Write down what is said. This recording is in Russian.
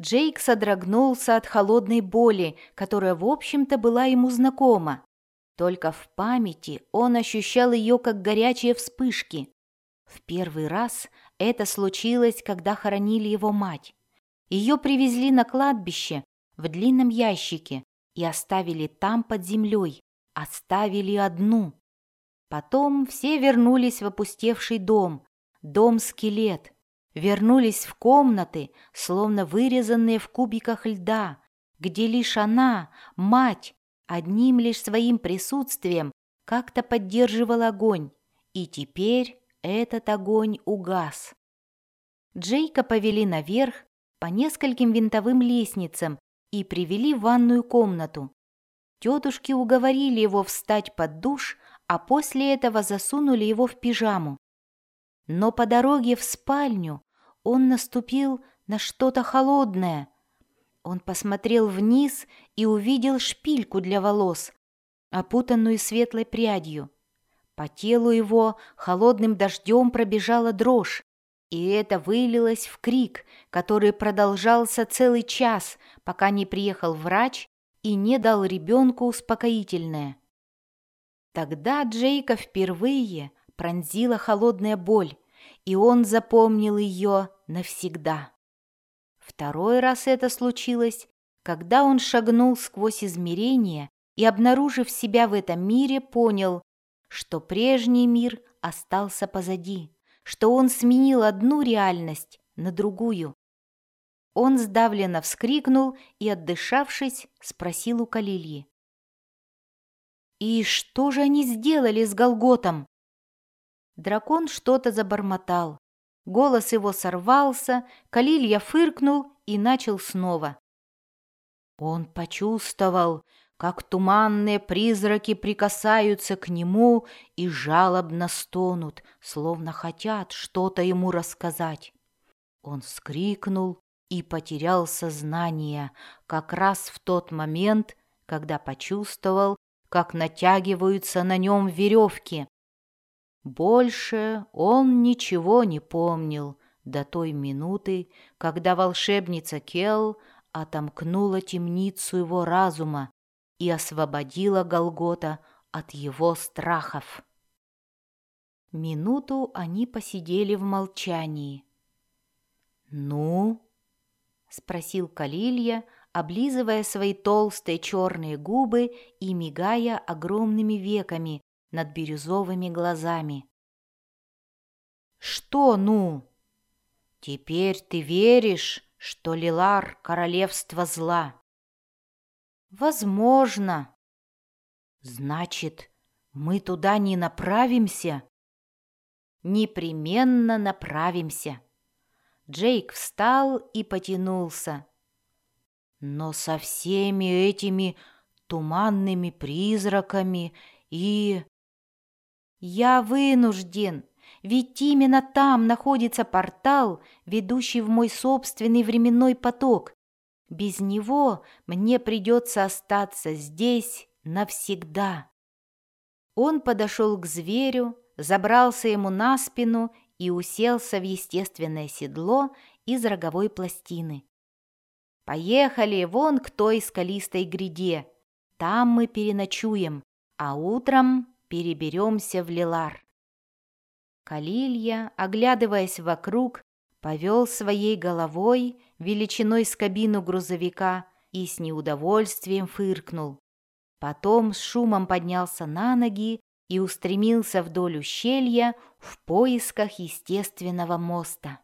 Джейк содрогнулся от холодной боли, которая, в общем-то, была ему знакома. Только в памяти он ощущал ее как горячие вспышки. В первый раз это случилось, когда хоронили его мать. Ее привезли на кладбище в длинном ящике и оставили там под землей, оставили одну. Потом все вернулись в опустевший дом, дом-скелет, вернулись в комнаты, словно вырезанные в кубиках льда, где лишь она, мать, одним лишь своим присутствием как-то поддерживал огонь, и теперь этот огонь угас. Джейка повели наверх по нескольким винтовым лестницам и привели в ванную комнату. Тетушки уговорили его встать под душ, а после этого засунули его в пижаму. Но по дороге в спальню он наступил на что-то холодное. Он посмотрел вниз и увидел шпильку для волос, опутанную светлой прядью. По телу его холодным дождем пробежала дрожь, и это вылилось в крик, который продолжался целый час, пока не приехал врач и не дал ребенку успокоительное. Тогда Джейка впервые пронзила холодная боль, и он запомнил ее навсегда. Второй раз это случилось, когда он шагнул сквозь измерения и, обнаружив себя в этом мире, понял, что прежний мир остался позади, что он сменил одну реальность на другую. Он сдавленно вскрикнул и, отдышавшись, спросил у Калильи. «И что же они сделали с Голготом?» Дракон что-то забормотал. Голос его сорвался, Калилья фыркнул и начал снова. Он почувствовал, как туманные призраки прикасаются к нему и жалобно стонут, словно хотят что-то ему рассказать. Он вскрикнул и потерял сознание как раз в тот момент, когда почувствовал, как натягиваются на нем веревки. Больше он ничего не помнил до той минуты, когда волшебница Кел отомкнула темницу его разума и освободила Голгота от его страхов. Минуту они посидели в молчании. «Ну?» — спросил Калилья, облизывая свои толстые черные губы и мигая огромными веками, над бирюзовыми глазами. «Что ну? Теперь ты веришь, что Лилар — королевство зла?» «Возможно». «Значит, мы туда не направимся?» «Непременно направимся». Джейк встал и потянулся. «Но со всеми этими туманными призраками и...» «Я вынужден, ведь именно там находится портал, ведущий в мой собственный временной поток. Без него мне придется остаться здесь навсегда». Он подошел к зверю, забрался ему на спину и уселся в естественное седло из роговой пластины. «Поехали вон к той скалистой гряде. Там мы переночуем, а утром переберемся в Лилар. Калилья, оглядываясь вокруг, повел своей головой величиной с кабину грузовика и с неудовольствием фыркнул. Потом с шумом поднялся на ноги и устремился вдоль ущелья в поисках естественного моста.